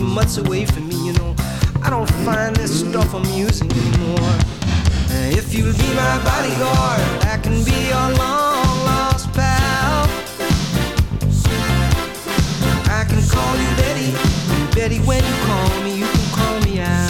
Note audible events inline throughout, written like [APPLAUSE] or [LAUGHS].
much away from me, you know. I don't find this stuff amusing anymore. If you'll be my bodyguard, I can be your long lost pal. I can call you Betty, Betty when you call me, you can call me out.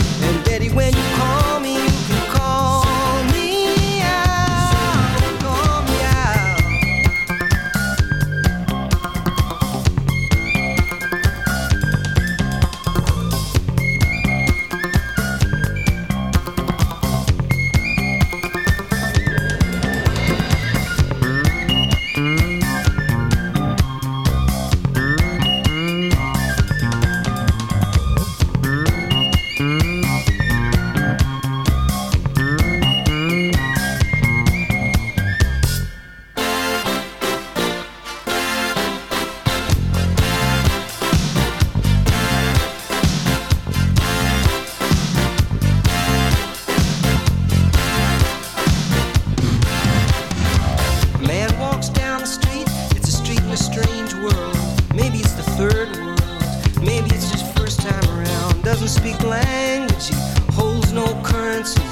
third world, maybe it's just first time around. Doesn't speak language, he holds no currency.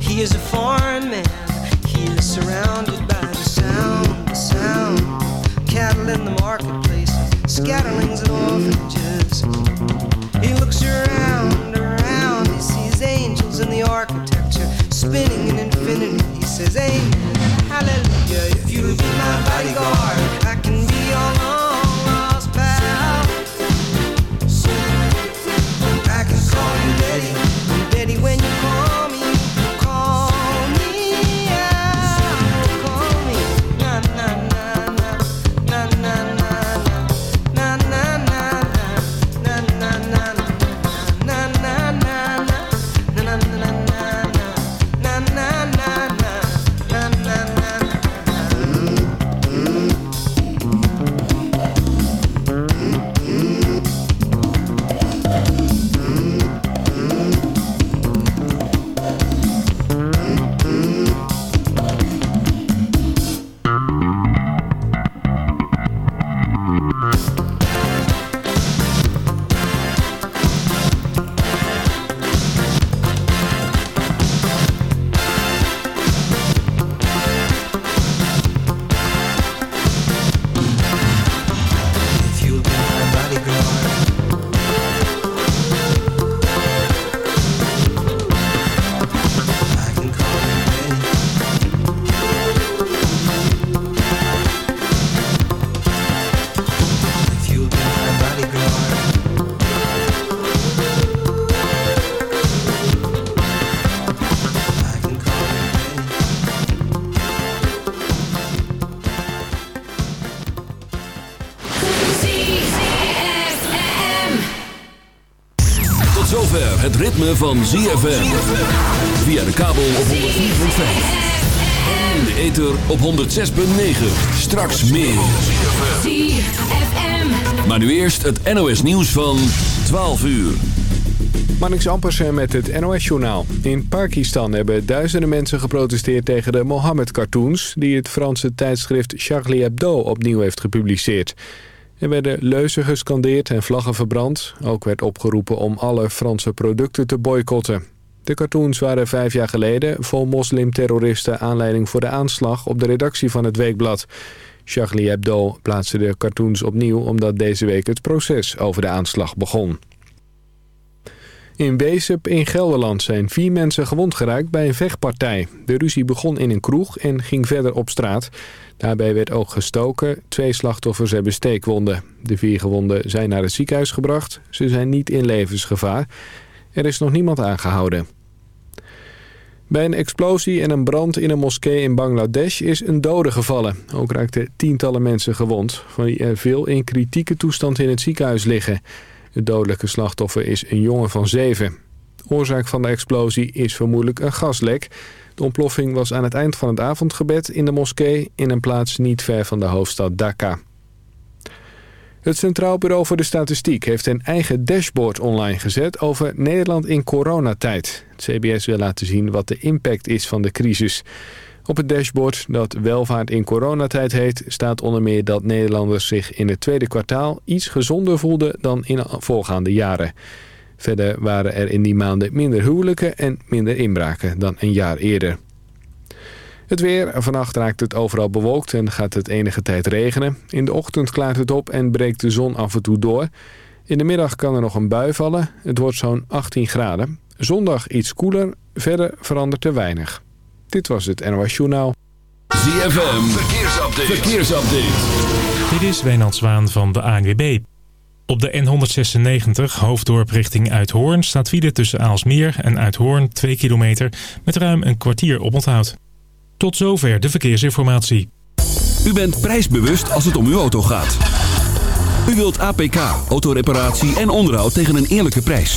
He is a foreign man, he is surrounded by the sound, the sound. Cattle in the marketplace, scatterlings and orphanages. He looks around, around, he sees angels in the architecture, spinning in infinity. He says, Amen, hallelujah. If you'll be my bodyguard, I can be your long ritme van ZFM. Via de kabel op 104.5. En de ether op 106.9. Straks meer. Maar nu eerst het NOS nieuws van 12 uur. Marnix Ampersen met het NOS-journaal. In Pakistan hebben duizenden mensen geprotesteerd tegen de Mohammed-cartoons... die het Franse tijdschrift Charlie Hebdo opnieuw heeft gepubliceerd. Er werden leuzen gescandeerd en vlaggen verbrand. Ook werd opgeroepen om alle Franse producten te boycotten. De cartoons waren vijf jaar geleden vol moslimterroristen aanleiding voor de aanslag op de redactie van het weekblad. Charlie Hebdo plaatste de cartoons opnieuw omdat deze week het proces over de aanslag begon. In Weesup in Gelderland zijn vier mensen gewond geraakt bij een vechtpartij. De ruzie begon in een kroeg en ging verder op straat. Daarbij werd ook gestoken. Twee slachtoffers hebben steekwonden. De vier gewonden zijn naar het ziekenhuis gebracht. Ze zijn niet in levensgevaar. Er is nog niemand aangehouden. Bij een explosie en een brand in een moskee in Bangladesh is een dode gevallen. Ook raakten tientallen mensen gewond, van wie er veel in kritieke toestand in het ziekenhuis liggen. Het dodelijke slachtoffer is een jongen van zeven. Oorzaak van de explosie is vermoedelijk een gaslek. De ontploffing was aan het eind van het avondgebed in de moskee... in een plaats niet ver van de hoofdstad Dhaka. Het Centraal Bureau voor de Statistiek heeft een eigen dashboard online gezet... over Nederland in coronatijd. Het CBS wil laten zien wat de impact is van de crisis. Op het dashboard, dat welvaart in coronatijd heet... staat onder meer dat Nederlanders zich in het tweede kwartaal... iets gezonder voelden dan in voorgaande jaren... Verder waren er in die maanden minder huwelijken en minder inbraken dan een jaar eerder. Het weer. Vannacht raakt het overal bewolkt en gaat het enige tijd regenen. In de ochtend klaart het op en breekt de zon af en toe door. In de middag kan er nog een bui vallen. Het wordt zo'n 18 graden. Zondag iets koeler. Verder verandert er weinig. Dit was het NOS Journaal. ZFM. Verkeersupdate. Verkeersupdate. Dit is Wijnand Zwaan van de ANWB. Op de N196 hoofddorp richting Uithoorn staat file tussen Aalsmeer en Uithoorn 2 kilometer met ruim een kwartier op onthoud. Tot zover de verkeersinformatie. U bent prijsbewust als het om uw auto gaat. U wilt APK, autoreparatie en onderhoud tegen een eerlijke prijs.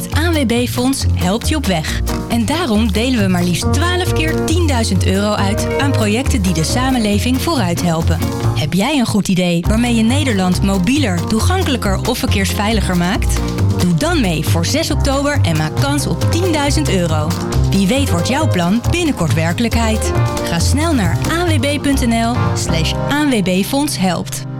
Het ANWB-fonds helpt je op weg. En daarom delen we maar liefst 12 keer 10.000 euro uit aan projecten die de samenleving vooruit helpen. Heb jij een goed idee waarmee je Nederland mobieler, toegankelijker of verkeersveiliger maakt? Doe dan mee voor 6 oktober en maak kans op 10.000 euro. Wie weet wordt jouw plan binnenkort werkelijkheid. Ga snel naar anwb.nl slash helpt.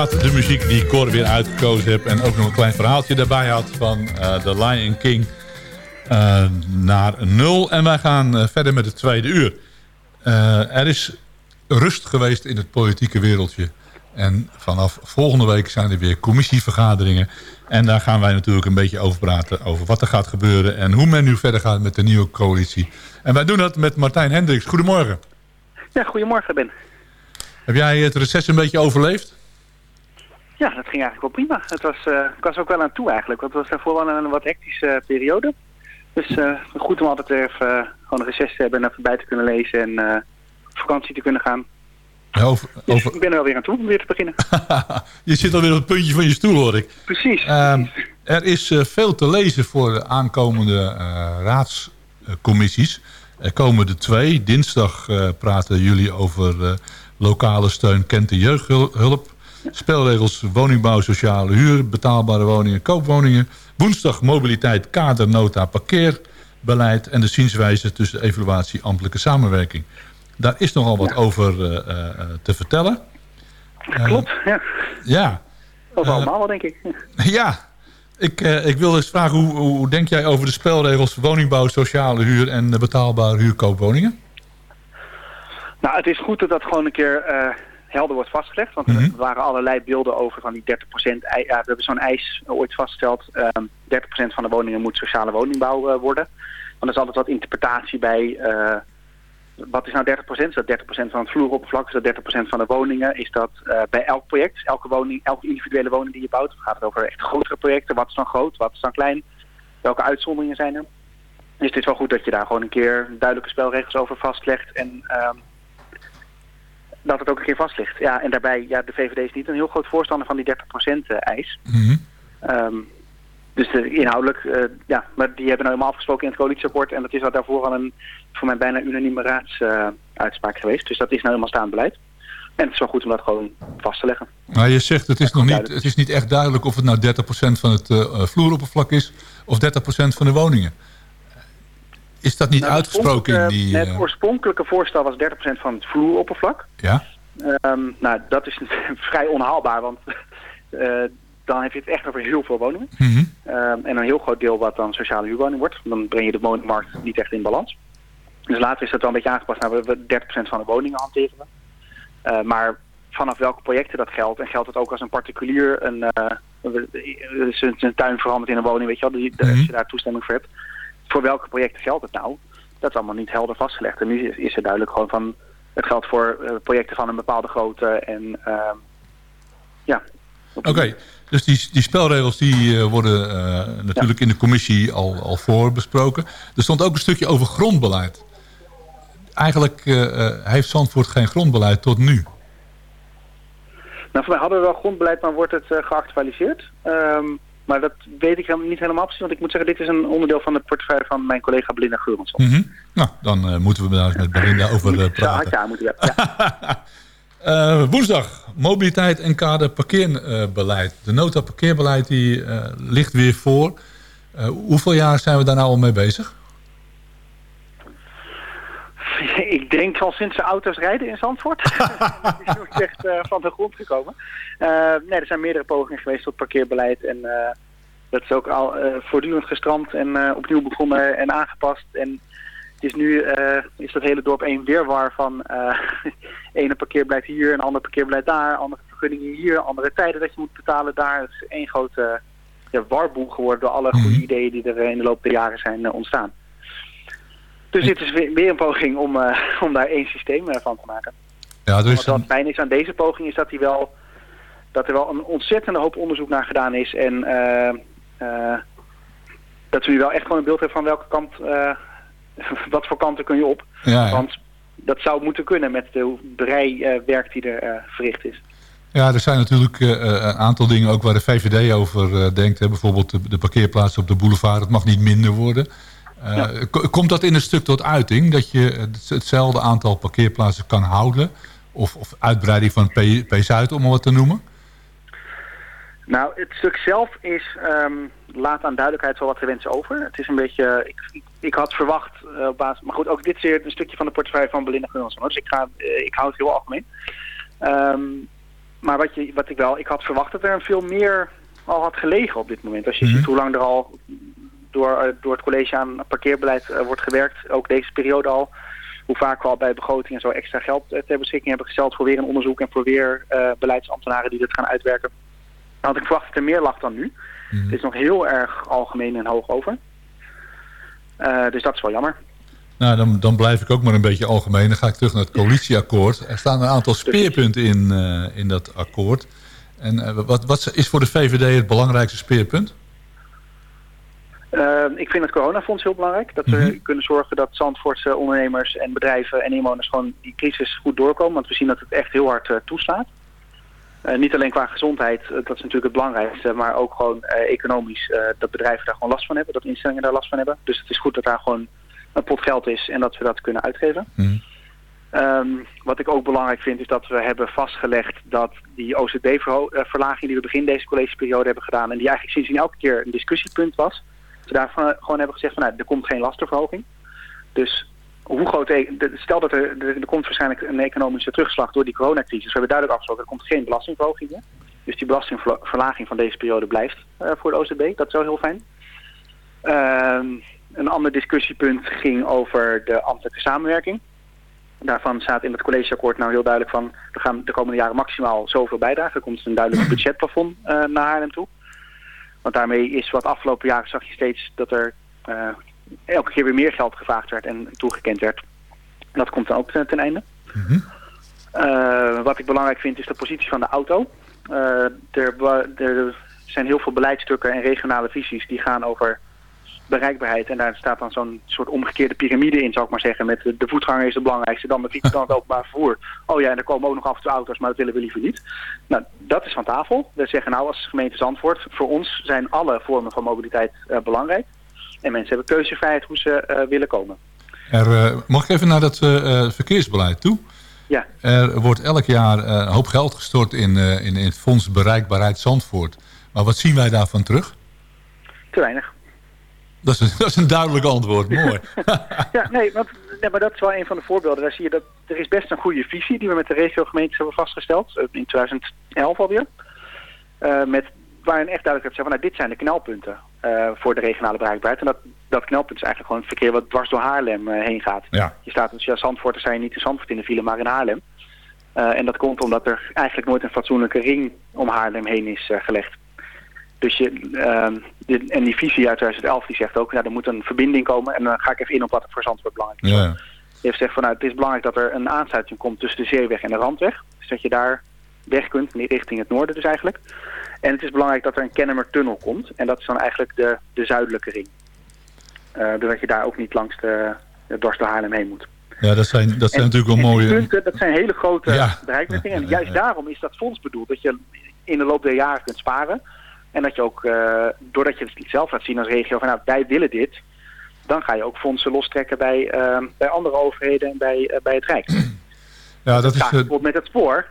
Gaat de muziek die Cor weer uitgekozen heeft... en ook nog een klein verhaaltje daarbij had van uh, The Lion King... Uh, naar nul. En wij gaan uh, verder met het tweede uur. er is rust geweest in het politieke wereldje. En vanaf volgende week zijn er weer commissievergaderingen. En daar gaan wij natuurlijk een beetje over praten... over wat er gaat gebeuren en hoe men nu verder gaat met de nieuwe coalitie. En wij doen dat met Martijn Hendricks. Goedemorgen. Ja, goedemorgen Ben. Heb jij het reces een beetje overleefd? Ja, dat ging eigenlijk wel prima. Het was, uh, ik was ook wel aan toe eigenlijk, want het was daarvoor wel een wat hectische periode. Dus uh, goed om altijd even gewoon een reces te hebben en even bij te kunnen lezen en op vakantie te kunnen gaan. Over, dus ik ben er alweer aan toe om weer te beginnen. [LAUGHS] je zit alweer op het puntje van je stoel hoor ik. Precies. Uh, er is veel te lezen voor de aankomende raadscommissies. Er komen er twee. Dinsdag praten jullie over lokale steun kent de jeugdhulp. Spelregels woningbouw, sociale huur, betaalbare woningen, koopwoningen. Woensdag mobiliteit, kadernota, parkeerbeleid... en de zienswijze tussen evaluatie ambtelijke samenwerking. Daar is nogal wat over uh, uh, te vertellen. Klopt, ja. Ja. Dat is allemaal denk ik. [LAUGHS] Ja. Ik, ik wil eens vragen, hoe, hoe denk jij over de spelregels... woningbouw, sociale huur en betaalbare huurkoopwoningen? Nou, het is goed dat dat gewoon een keer helder wordt vastgelegd. Want er waren allerlei beelden over van die 30%. Ja, we hebben zo'n eis ooit vastgesteld. Um, 30% van de woningen moet sociale woningbouw uh, worden. Want er is altijd wat interpretatie bij... Uh, wat is nou 30%? Is dat 30% van het vloeroppervlak? Is dat 30% van de woningen? Is dat uh, bij elk project? Elke, woning, elke individuele woning die je bouwt? Of gaat het over echt grotere projecten? Wat is dan groot? Wat is dan klein? Welke uitzonderingen zijn er? Dus het is wel goed dat je daar gewoon een keer duidelijke spelregels over vastlegt. En um, dat het ook een keer vast ligt. Ja, en daarbij, ja, de VVD is niet een heel groot voorstander van die 30% eh, eis. Mm um, dus de, inhoudelijk, uh, ja, maar die hebben nou helemaal afgesproken in het coalitierapport. En dat is al daarvoor al een, voor mij bijna unanieme raadsuitspraak uh, geweest. Dus dat is nou helemaal staand beleid. En het is wel goed om dat gewoon vast te leggen. Maar je zegt, het is, nog niet, het is niet echt duidelijk of het nou 30% van het uh, vloeroppervlak is of 30% van de woningen. Is dat niet nou, uitgesproken in die... Het oorspronkelijke voorstel was 30% van het vloeroppervlak. Ja. Um, nou, dat is [LAUGHS] vrij onhaalbaar, want uh, dan heb je het echt over heel veel woningen. Mm -hmm. um, en een heel groot deel wat dan sociale huurwoning wordt. Dan breng je de woningmarkt niet echt in balans. Dus later is dat wel een beetje aangepast naar we 30% van de woningen hanteren we. Uh, maar vanaf welke projecten dat geldt, en geldt het ook als een particulier een, uh, zijn tuin verandert in een woning, weet je wel, die, mm -hmm. als je daar toestemming voor hebt voor welke projecten geldt het nou? Dat is allemaal niet helder vastgelegd. En nu is, is er duidelijk gewoon van... het geldt voor uh, projecten van een bepaalde grootte en uh, ja. Oké, okay. dus die, die spelregels die uh, worden uh, natuurlijk ja. in de commissie al, al voor besproken. Er stond ook een stukje over grondbeleid. Eigenlijk heeft Zandvoort geen grondbeleid tot nu. Nou, voor mij hadden we wel grondbeleid, maar wordt het geactualiseerd. Um, maar dat weet ik niet helemaal precies. Want ik moet zeggen, dit is een onderdeel van de portefeuille van mijn collega Belinda Geurensson. Mm -hmm. Nou, dan uh, moeten we daar met Belinda over uh, praten. Ja, moeten we. Ja. uh, [LAUGHS] woensdag, mobiliteit en kader parkeerbeleid. De nota parkeerbeleid die ligt weer voor. hoeveel jaar zijn we daar nou al mee bezig? [LAUGHS] Ik denk al sinds de auto's rijden in Zandvoort. dat [LAUGHS] [LAUGHS] is nog echt uh, van de grond gekomen. Uh, nee, er zijn meerdere pogingen geweest tot parkeerbeleid. En uh, dat is ook al voortdurend gestrand en opnieuw begonnen en aangepast. En het is nu is dat hele dorp één weerwar van ene parkeerbeleid hier, een ander parkeerbeleid daar, andere vergunningen hier, andere tijden dat je moet betalen daar. Het is één grote ja, warboel geworden door alle goede mhm. ideeën die er in de loop der jaren zijn ontstaan. Dus dit is weer, weer een poging om, uh, [LAUGHS] om daar één systeem uh, van te maken. Ja, dus Wat fijn is aan deze poging is dat, die wel, dat er wel een ontzettende hoop onderzoek naar gedaan is. En uh, dat we nu wel echt gewoon een beeld hebben van welke kant, [LAUGHS] wat voor kanten kun je op. Ja, ja. Want dat zou moeten kunnen met de brei werk die er verricht is. Ja, er zijn natuurlijk een aantal dingen ook waar de VVD over denkt. Hè. Bijvoorbeeld de, de parkeerplaatsen op de boulevard. Het mag niet minder worden. Ja. Komt dat in een stuk tot uiting? Dat je hetzelfde aantal parkeerplaatsen kan houden? Of, of uitbreiding van P-Zuid, om wat te noemen? Nou, het stuk zelf is, um, laat aan duidelijkheid wel wat gewenst over. Het is een beetje, ik, ik, ik had verwacht, uh, op basis, maar goed, ook dit is een stukje van de portefeuille van Belinda Gunnelson. Dus ik, ga, uh, ik hou het heel algemeen. Um, maar wat, je, wat ik wel, ik had verwacht dat er veel meer al had gelegen op dit moment. Als je Mhm. ziet hoe lang er al door, eh, door het college aan parkeerbeleid eh, wordt gewerkt, ook deze periode al. Hoe vaak we al bij begroting en zo extra geld eh, ter beschikking hebben gesteld voor weer een onderzoek en voor weer beleidsambtenaren die dit gaan uitwerken. Dan had ik verwacht dat er meer lag dan nu. Mhm. Het is nog heel erg algemeen en hoog over. Dus dat is wel jammer. Nou, dan, dan blijf ik ook maar een beetje algemeen. Dan ga ik terug naar het coalitieakkoord. Er staan een aantal speerpunten in, in dat akkoord. En wat, wat is voor de VVD het belangrijkste speerpunt? Uh, ik vind het coronafonds heel belangrijk. Dat we Mhm. kunnen zorgen dat Zandvoortse ondernemers en bedrijven en inwoners gewoon die crisis goed doorkomen. Want we zien dat het echt heel hard uh, toeslaat. Uh, niet alleen qua gezondheid, dat is natuurlijk het belangrijkste, maar ook gewoon economisch. dat bedrijven daar gewoon last van hebben, dat instellingen daar last van hebben. Dus het is goed dat daar gewoon een pot geld is en dat we dat kunnen uitgeven. Mhm. Um, wat ik ook belangrijk vind is dat we hebben vastgelegd dat die OCD-verlaging die we begin deze collegeperiode hebben gedaan en die eigenlijk sindsdien elke keer een discussiepunt was, we daarvan gewoon hebben gezegd van nou, er komt geen lastenverhoging. Dus hoe groot, de, stel dat er, er, komt waarschijnlijk een economische terugslag door die coronacrisis. We hebben duidelijk afgesproken, er komt geen belastingverhoging meer. Dus die belastingverlaging van deze periode blijft uh, voor de OCB. Dat is wel heel fijn. Um, een ander discussiepunt ging over de ambtelijke samenwerking. Daarvan staat in het collegeakkoord nou heel duidelijk van... we gaan de komende jaren maximaal zoveel bijdragen. Er komt een duidelijk [CLEARS THROAT] budgetplafond uh, naar Haarlem toe. Want daarmee is wat afgelopen jaren zag je steeds dat er uh, elke keer weer meer geld gevraagd werd en toegekend werd. En dat komt dan ook ten, ten einde. Mm -hmm. uh, wat ik belangrijk vind is de positie van de auto. Uh, er, er, zijn heel veel beleidsstukken en regionale visies die gaan over bereikbaarheid. En daar staat dan zo'n soort omgekeerde piramide in, zou ik maar zeggen. Met de, de voetganger is het belangrijkste, dan de fiets, [LAUGHS] dan het openbaar vervoer. Oh ja, en er komen ook nog af en toe auto's, maar dat willen we liever niet. Nou, dat is van tafel. We zeggen nou als gemeente Zandvoort, voor ons zijn alle vormen van mobiliteit uh, belangrijk. En mensen hebben keuzevrijheid hoe ze uh, willen komen. Er, uh, mag ik even naar dat verkeersbeleid toe? Ja. Er wordt elk jaar een hoop geld gestort in, in, in het Fonds Bereikbaarheid Zandvoort. Maar wat zien wij daarvan terug? Te weinig. Dat is, een, dat is een duidelijk antwoord, [LAUGHS] mooi. ja, nee, want, nee, maar dat is wel een van de voorbeelden. Daar zie je dat er is best een goede visie die we met de regiogemeentes hebben vastgesteld. In 2011 alweer. Uh, met, waarin echt duidelijk werd zeggen van nou, dit zijn de knelpunten uh, voor de regionale bereikbaarheid. En dat, dat knelpunt is eigenlijk gewoon het verkeer wat dwars door Haarlem uh, heen gaat. Ja. Je staat dus ja, Zandvoort, dan zijn je niet in Zandvoort in de file, maar in Haarlem. en dat komt omdat er eigenlijk nooit een fatsoenlijke ring om Haarlem heen is gelegd. Dus je, uh, de, en die visie uit 2011 die zegt ook, nou, er moet een verbinding komen. En dan ga ik even in op wat voor Zandvoort belangrijk is. Ja. Die heeft gezegd van, nou, het is belangrijk dat er een aansluiting komt tussen de Zeeweg en de Randweg. Dus dat je daar weg kunt, richting het noorden dus eigenlijk. En het is belangrijk dat er een Kennemer-tunnel komt. En dat is dan eigenlijk de, de zuidelijke ring. Uh, doordat je daar ook niet langs de, dwars door Haarlem heen moet. Ja, dat zijn, dat zijn en, natuurlijk wel mooie... Punten, dat zijn hele grote Ja. bereikingen. En juist daarom is dat fonds bedoeld. Dat je in de loop der jaren kunt sparen. En dat je ook, uh, doordat je het zelf laat zien als regio, van nou, wij willen dit. Dan ga je ook fondsen lostrekken bij, uh, bij andere overheden en bij, uh, bij het Rijk. Ja, dat is... Ja, eh, bijvoorbeeld met het spoor.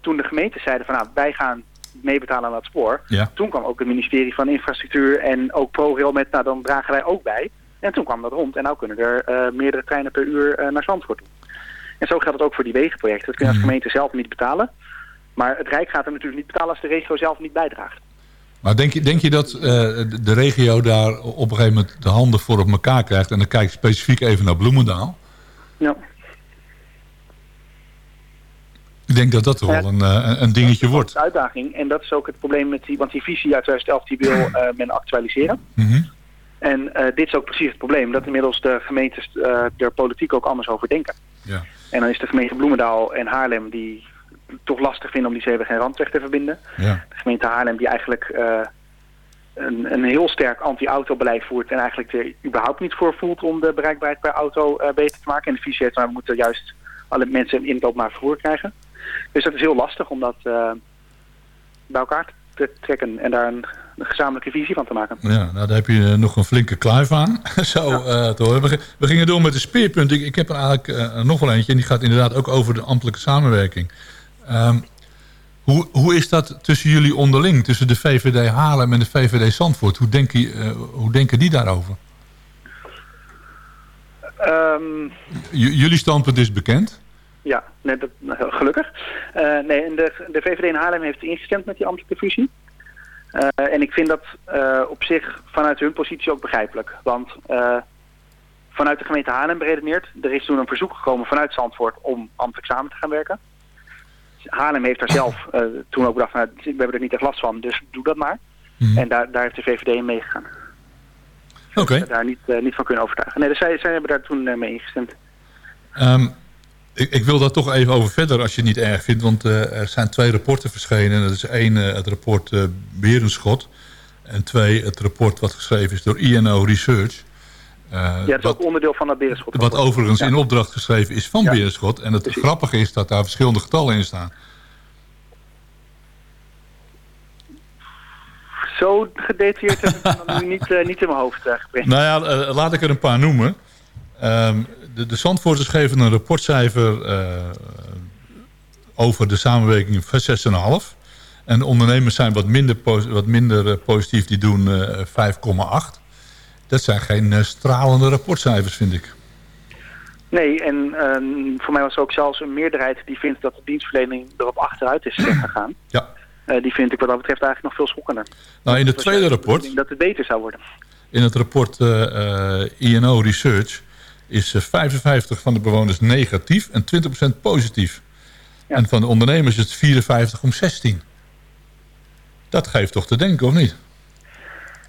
toen de gemeenten zeiden van nou, wij gaan meebetalen aan het spoor. Ja. Toen kwam ook het ministerie van Infrastructuur en ook ProRail met, nou dan dragen wij ook bij. En toen kwam dat rond en nou kunnen er meerdere treinen per uur naar Zandvoort toe. En zo geldt het ook voor die wegenprojecten. Dat kun je als Mhm. gemeente zelf niet betalen. Maar het Rijk gaat er natuurlijk niet betalen als de regio zelf niet bijdraagt. Maar denk je, denk je dat uh, de regio daar op een gegeven moment de handen voor op elkaar krijgt... en dan kijk ik specifiek even naar Bloemendaal? Ja. Ik denk dat dat toch wel een, uh, een dingetje wordt. Dat is de uitdaging. En dat is ook het probleem met die... Want die visie uit 2011 die wil uh, men actualiseren. Mhm. En dit is ook precies het probleem. Dat inmiddels de gemeentes er politiek ook anders over denken. Ja. En dan is de gemeente Bloemendaal en Haarlem... die toch lastig vinden om die zeeweg en randweg te verbinden. Ja. De gemeente Haarlem die eigenlijk uh, een, een heel sterk anti-autobeleid voert... en eigenlijk er überhaupt niet voor voelt om de bereikbaarheid per auto uh, beter te maken. En de visie heeft, maar we moeten juist alle mensen in het openbaar vervoer krijgen. Dus dat is heel lastig om dat uh, bij elkaar te trekken en daar een, een, gezamenlijke visie van te maken. Ja, nou daar heb je nog een flinke kluif aan. [LAUGHS] Zo ja. te horen. We, we, gingen door met de speerpunten. Ik, ik heb er eigenlijk nog wel eentje en die gaat inderdaad ook over de ambtelijke samenwerking. Um, hoe, hoe is dat tussen jullie onderling, tussen de VVD Haarlem en de VVD Zandvoort? Hoe, denk je, uh, hoe denken die daarover? Um, J jullie standpunt is bekend? Ja, nee, dat, gelukkig. Uh, nee, en de, de VVD in Haarlem heeft ingestemd met die ambtelijke fusie. Uh, en ik vind dat uh, op zich vanuit hun positie ook begrijpelijk. Want vanuit de gemeente Haarlem beredeneerd, er is toen een verzoek gekomen vanuit Zandvoort om ambtelijk samen te gaan werken. Haarlem heeft daar zelf toen ook bedacht, nou, we hebben er niet echt last van, dus doe dat maar. Mm. En daar, daar heeft de VVD in meegegaan. Oké. Okay. daar niet, niet van kunnen overtuigen. Nee, dus zij, zij hebben daar toen mee ingestemd. Um, ik, ik, wil daar toch even over verder als je het niet erg vindt. Want er zijn twee rapporten verschenen. Dat is één, het rapport Berenschot. En twee, het rapport wat geschreven is door INO Research. Ja, dat is wat, ook onderdeel van dat Berenschot. Wat overigens ja. in opdracht geschreven is van ja. Berenschot. En het Precies. grappige is dat daar verschillende getallen in staan. Zo gedetailleerd heb ik het [LAUGHS] niet, niet in mijn hoofd gekregen. Nou ja, laat ik er een paar noemen. Um, de, de Zandvoorters geven een rapportcijfer uh, over de samenwerking van 6,5. En de ondernemers zijn wat minder, wat minder uh, positief, die doen uh, 5,8. Dat zijn geen uh, stralende rapportcijfers, vind ik. Nee, en ehm, voor mij was er ook zelfs een meerderheid die vindt dat de dienstverlening erop achteruit is [CLEARS THROAT] gegaan. Ja. die vind ik wat dat betreft eigenlijk nog veel schokkender. Nou, in het tweede rapport... Dat het beter zou worden. In het rapport INO Research is 55 van de bewoners negatief en 20% positief. Ja. En van de ondernemers is het 54 om 16. Dat geeft toch te denken, of niet?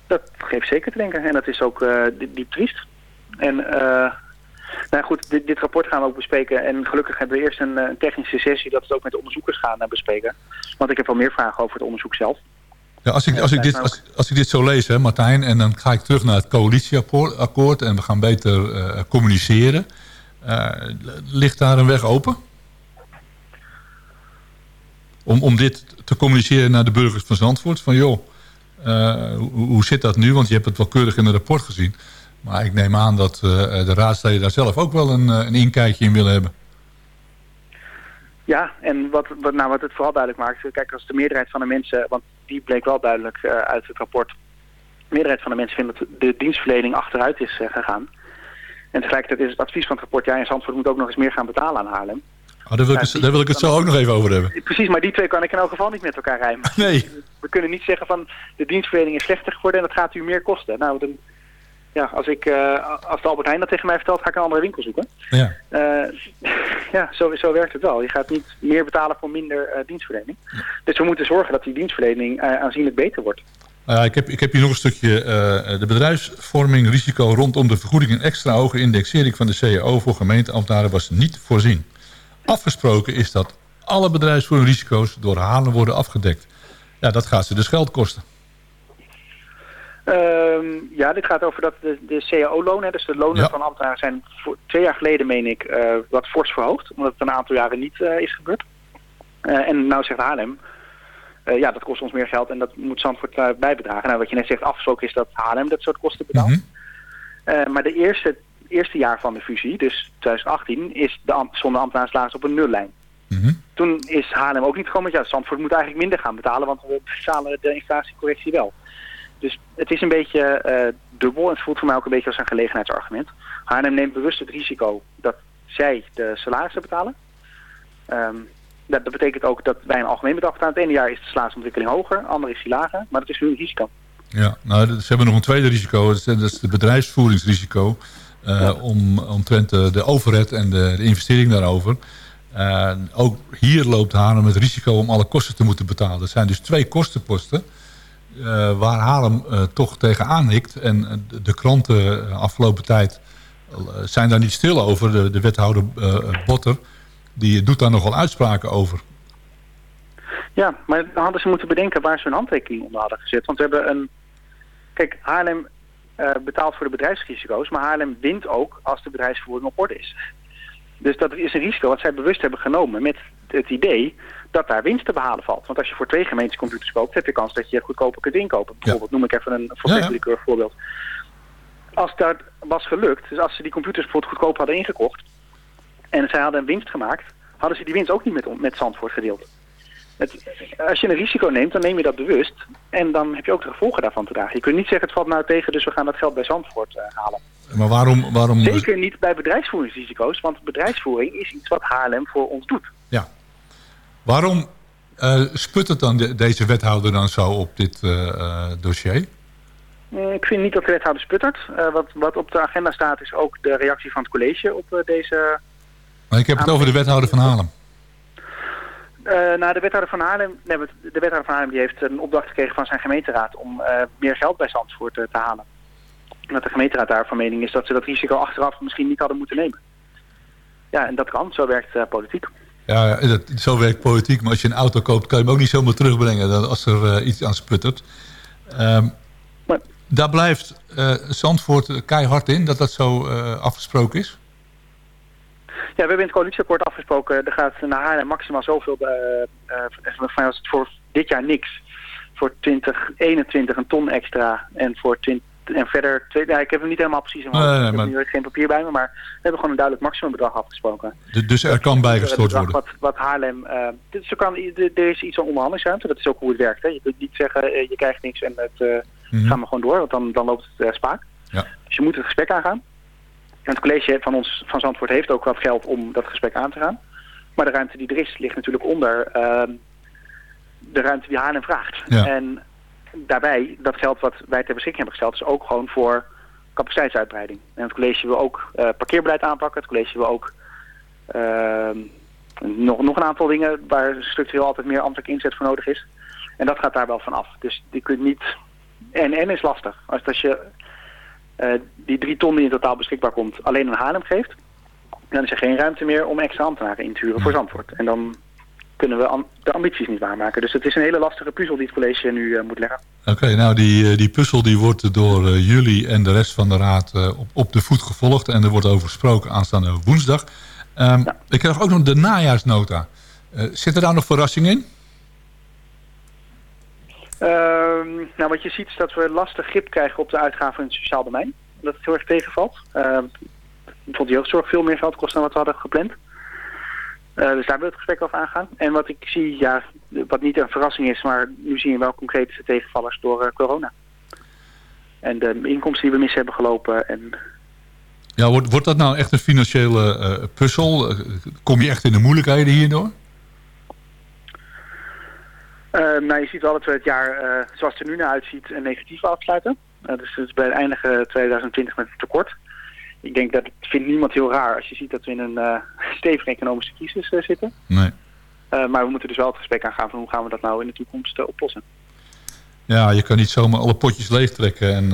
Dat geeft zeker te denken. En dat is ook uh, diep triest. En uh, nou goed, dit, dit, rapport gaan we ook bespreken. En gelukkig hebben we eerst een, een technische sessie dat we het ook met de onderzoekers gaan bespreken. Want ik heb wel meer vragen over het onderzoek zelf. Ja, als, ik, als, ik dit, als, als ik dit zo lees, hè, Martijn, en dan ga ik terug naar het coalitieakkoord en we gaan beter uh, communiceren. Uh, ligt daar een weg open? Om, om dit te communiceren naar de burgers van Zandvoort? Van joh, hoe, hoe, zit dat nu? Want je hebt het wel keurig in het rapport gezien. Maar ik neem aan dat de raadsleden daar zelf ook wel een, een inkijkje in willen hebben. Ja, en wat, wat, nou, wat het vooral duidelijk maakt... Kijk, als de meerderheid van de mensen... Want die bleek wel duidelijk uit het rapport. De meerderheid van de mensen vindt dat de dienstverlening achteruit is gegaan. En tegelijkertijd is het advies van het rapport... ja, in Zandvoort moet ook nog eens meer gaan betalen aan Haarlem. Oh, daar, wil ik, daar wil ik het zo ook nog even over hebben. [LAUGHS] Precies, maar die twee kan ik in elk geval niet met elkaar rijmen. [LAUGHS] Nee. We kunnen niet zeggen van de dienstverlening is slechter geworden en dat gaat u meer kosten. Nou, dan, ja, als, ik, uh, als de Albert Heijn dat tegen mij vertelt, ga ik een andere winkel zoeken. Ja, uh, [LAUGHS] ja zo, zo werkt het wel. Je gaat niet meer betalen voor minder uh, dienstverlening. Ja. Dus we moeten zorgen dat die dienstverlening aanzienlijk beter wordt. Uh, ik, heb, ik heb hier nog een stukje. De bedrijfsvorming risico rondom de vergoeding en extra hoge indexering van de CAO voor gemeenteambtenaren was niet voorzien. Afgesproken is dat alle bedrijfsvoering door halen worden afgedekt. Ja, dat gaat ze dus geld kosten. Um, ja, dit gaat over dat de, de CAO-lonen, dus de lonen ja. van ambtenaren zijn voor, twee jaar geleden, meen ik, uh, wat fors verhoogd. Omdat het een aantal jaren niet uh, is gebeurd. Uh, en nou zegt Haarlem, ja, dat kost ons meer geld en dat moet Zandvoort bijbedragen. Nou, wat je net zegt, afgesproken is dat Haarlem dat soort kosten betaalt. Mm -hmm. maar de eerste, eerste jaar van de fusie, dus 2018, is de amb zonder ambtenaarslaars op een nullijn. Mm -hmm. Toen is Haarlem ook niet gekomen, ja, Zandvoort moet eigenlijk minder gaan betalen, want we betalen de inflatiecorrectie wel. Dus het is een beetje uh, dubbel en het voelt voor mij ook een beetje als een gelegenheidsargument. Haarlem neemt bewust het risico dat zij de salarissen betalen. Um, dat, dat, betekent ook dat wij een algemeen bedrag betalen. Het ene jaar is de salarisontwikkeling hoger, het andere is die lager. Maar dat is hun risico. Ja, nou, ze hebben nog een tweede risico. Dat is, dat is het bedrijfsvoeringsrisico. Uh, ja. om, omtrent de, de overheid en de, de investering daarover. Uh, ook hier loopt Haarlem het risico om alle kosten te moeten betalen. Er zijn dus twee kostenposten. Uh, waar Haarlem uh, toch tegenaan hikt. En de, de kranten afgelopen tijd zijn daar niet stil over. De, de wethouder Botter, die doet daar nogal uitspraken over. Ja, maar dan hadden ze moeten bedenken waar ze hun handtekening onder hadden gezet. Want we hebben een... Kijk, Haarlem uh, betaalt voor de bedrijfsrisico's, maar Haarlem wint ook als de bedrijfsvoering op orde is. Dus dat is een risico wat zij bewust hebben genomen met het idee dat daar winst te behalen valt. Want als je voor twee gemeentes computers koopt, heb je kans dat je goedkoper kunt inkopen. Bijvoorbeeld, ja. noem ik even een voorbeeld. Ja, voorbeeld. Als dat was gelukt, dus als ze die computers bijvoorbeeld goedkoop hadden ingekocht en zij hadden een winst gemaakt, hadden ze die winst ook niet met, met Zandvoort gedeeld. Het, als je een risico neemt, dan neem je dat bewust. En dan heb je ook de gevolgen daarvan te dragen. Je kunt niet zeggen, het valt nou tegen, dus we gaan dat geld bij Zandvoort uh, halen. Maar waarom... waarom Zeker niet bij bedrijfsvoeringsrisico's, want bedrijfsvoering is iets wat Haarlem voor ons doet. Ja. Waarom uh, sputtert dan de, deze wethouder dan zo op dit uh, dossier? Ik vind niet dat de wethouder sputtert. Wat, wat op de agenda staat is ook de reactie van het college op deze... Maar ik heb het over de wethouder van Haarlem. Uh, nou, de wethouder van Haarlem, nee, de wethouder van Haarlem die heeft een opdracht gekregen van zijn gemeenteraad om meer geld bij Zandvoort te halen. Omdat de gemeenteraad daar van mening is dat ze dat risico achteraf misschien niet hadden moeten nemen. Ja, en dat kan. Zo werkt politiek. Ja, dat, zo werkt politiek. Maar als je een auto koopt, kan je hem ook niet zomaar terugbrengen dan als er iets aan sputtert. Um, maar, daar blijft Zandvoort keihard in, dat dat zo afgesproken is? Ja, we hebben in het coalitieakkoord afgesproken, er gaat naar Haarlem maximaal zoveel, uh, van als het voor dit jaar niks. Voor 2021 een ton extra en voor 20, en verder, twee, ja, ik heb hem niet helemaal precies in mijn nee, nee, ik heb nu geen papier bij me, maar we hebben gewoon een duidelijk maximumbedrag afgesproken. De, dus er kan bijgestort worden? Wat, wat Haarlem, uh, dus er, kan, er is iets aan onderhandelingsruimte, dat is ook hoe het werkt. Hè. Je kunt niet zeggen, je krijgt niks en het... Uh, Mm-hmm. Gaan we gewoon door, want dan, dan loopt het spaak. Ja. Dus je moet het gesprek aangaan. En het college van ons van Zandvoort heeft ook wat geld om dat gesprek aan te gaan. Maar de ruimte die er is, ligt natuurlijk onder uh, de ruimte die Haarlem vraagt. Ja. En daarbij, dat geld wat wij ter beschikking hebben gesteld, is ook gewoon voor capaciteitsuitbreiding. En het college wil ook uh, parkeerbeleid aanpakken. Het college wil ook nog, nog een aantal dingen waar structureel altijd meer ambtelijke inzet voor nodig is. En dat gaat daar wel van af. Dus je kunt niet en en is lastig. Als, als je die drie ton die in totaal beschikbaar komt alleen aan Haarlem geeft, dan is er geen ruimte meer om extra ambtenaren in te huren voor Zandvoort. En dan kunnen we de ambities niet waarmaken. Dus het is een hele lastige puzzel die het college nu uh, moet leggen. Oké, okay, nou die, uh, die puzzel die wordt door uh, jullie en de rest van de raad op, op de voet gevolgd. En er wordt over gesproken aanstaande woensdag. Um, ja. Ik krijg ook nog de najaarsnota. zit er daar nog verrassing in? Uh, nou, wat je ziet is dat we lastig grip krijgen op de uitgaven in het sociaal domein. Dat het heel erg tegenvalt. Uh, bijvoorbeeld jeugdzorg veel meer geld kost dan wat we hadden gepland. Uh, dus daar wil het gesprek over aangaan. En wat ik zie, ja, wat niet een verrassing is, maar nu zie je wel concrete tegenvallers door uh, corona. En de inkomsten die we mis hebben gelopen. En... Ja, wordt, wordt dat nou echt een financiële uh, puzzel? Kom je echt in de moeilijkheden hierdoor? Nou, je ziet wel dat we het jaar, uh, zoals het er nu naar uitziet, een negatief afsluiten. Uh, dus het bij het eindigen 2020 met een tekort. Ik denk dat het vindt niemand heel raar als je ziet dat we in een [LAUGHS] stevige economische crisis zitten. Nee. maar we moeten dus wel het gesprek aangaan van hoe gaan we dat nou in de toekomst oplossen. Ja, je kan niet zomaar alle potjes leegtrekken. En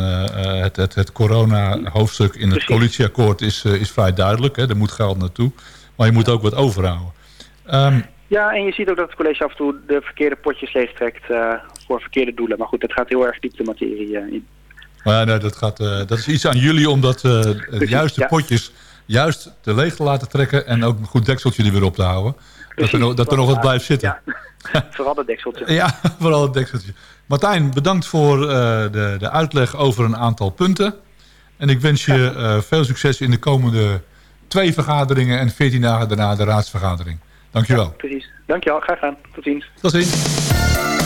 het, het, het corona-hoofdstuk in het coalitieakkoord is, is vrij duidelijk. Hè. Er moet geld naartoe. Maar je moet ook wat overhouden. Um, ja, en je ziet ook dat het college af en toe de verkeerde potjes leegtrekt uh, voor verkeerde doelen. Maar goed, dat gaat heel erg diep de materie uh, in. Nee, dat, gaat, uh, dat is iets aan jullie om dat de juiste ja. potjes juist te leeg te laten trekken. En ook een goed dekseltje er weer op te houden. Precies, dat er, dat er nog wat blijft zitten. Ja. [LAUGHS] vooral het dekseltje. Ja, [LAUGHS] vooral het dekseltje. Martijn, bedankt voor de, de uitleg over een aantal punten. En ik wens je ja. veel succes in de komende twee vergaderingen en veertien dagen daarna de raadsvergadering. Dankjewel. Ja, precies. Dankjewel. Graag gedaan. Tot ziens. Tot ziens.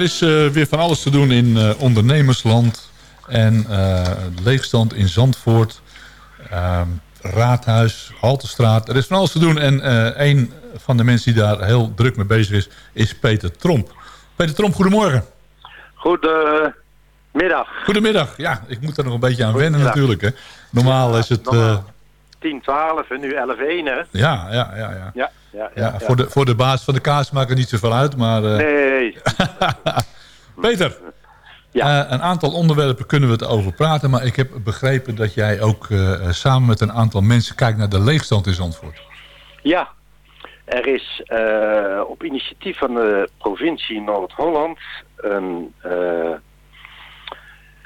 Er is weer van alles te doen in ondernemersland en leegstand in Zandvoort. Ehm, Raadhuis, Haltestraat. Er is van alles te doen. En een van de mensen die daar heel druk mee bezig is, is Peter Tromp. Peter Tromp, goedemorgen. Goedemiddag. Goedemiddag. Ja, ik moet er nog een beetje aan wennen natuurlijk. Hè. Normaal is het... Normaal. Uh, 10, 12 en nu 11, 1 hè? Ja, ja, ja. ja. ja, ja, ja voor, De, voor de baas van de kaas maakt het niet zoveel uit, maar... Uh... Nee. [LAUGHS] Peter, ja. Uh, een aantal onderwerpen kunnen we het over praten, maar ik heb begrepen dat jij ook samen met een aantal mensen kijkt naar de leegstand in Zandvoort. Ja, er is op initiatief van de provincie Noord-Holland een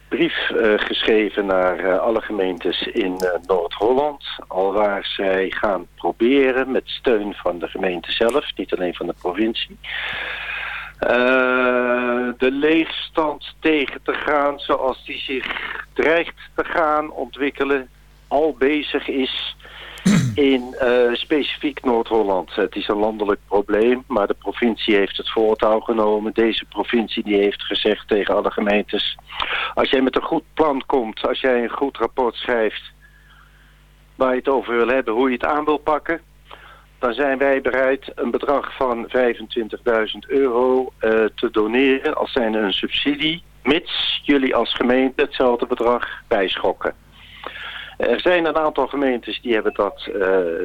brief uh, geschreven naar uh, alle gemeentes in uh, Noord-Holland. Alwaar zij gaan proberen met steun van de gemeente zelf, niet alleen van de provincie. de leegstand tegen te gaan zoals die zich dreigt te gaan ontwikkelen, al bezig is [CLEARS THROAT] in uh, specifiek Noord-Holland. Het is een landelijk probleem, maar de provincie heeft het voortouw genomen. Deze provincie die heeft gezegd tegen alle gemeentes... als jij met een goed plan komt, als jij een goed rapport schrijft... waar je het over wil hebben, hoe je het aan wil pakken... dan zijn wij bereid een bedrag van 25.000 euro uh, te doneren als zijn een subsidie... mits jullie als gemeente hetzelfde bedrag bijschokken. Er zijn een aantal gemeentes die hebben dat uh,